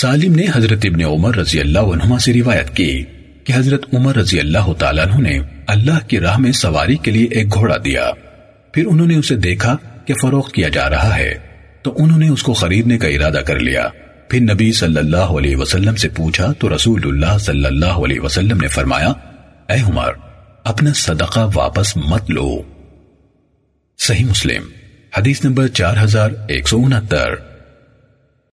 سالم نے حضرت ابن عمر رضی اللہ عنہما سے روایت کی کہ حضرت عمر رضی اللہ تعالیٰ عنہ نے اللہ کی راہ میں سواری کے لیے ایک گھوڑا دیا۔ پھر انہوں نے اسے دیکھا کہ فروخت کیا جا رہا ہے۔ تو انہوں نے اس کو خریدنے کا ارادہ کر لیا۔ پھر نبی صلی اللہ علیہ وسلم سے پوچھا تو رسول اللہ صلی اللہ علیہ وسلم نے فرمایا، اے عمر، اپنا صدقہ واپس مت لو۔ صحیح مسلم، حدیث نمبر چار ہزار ایک سو انہتر۔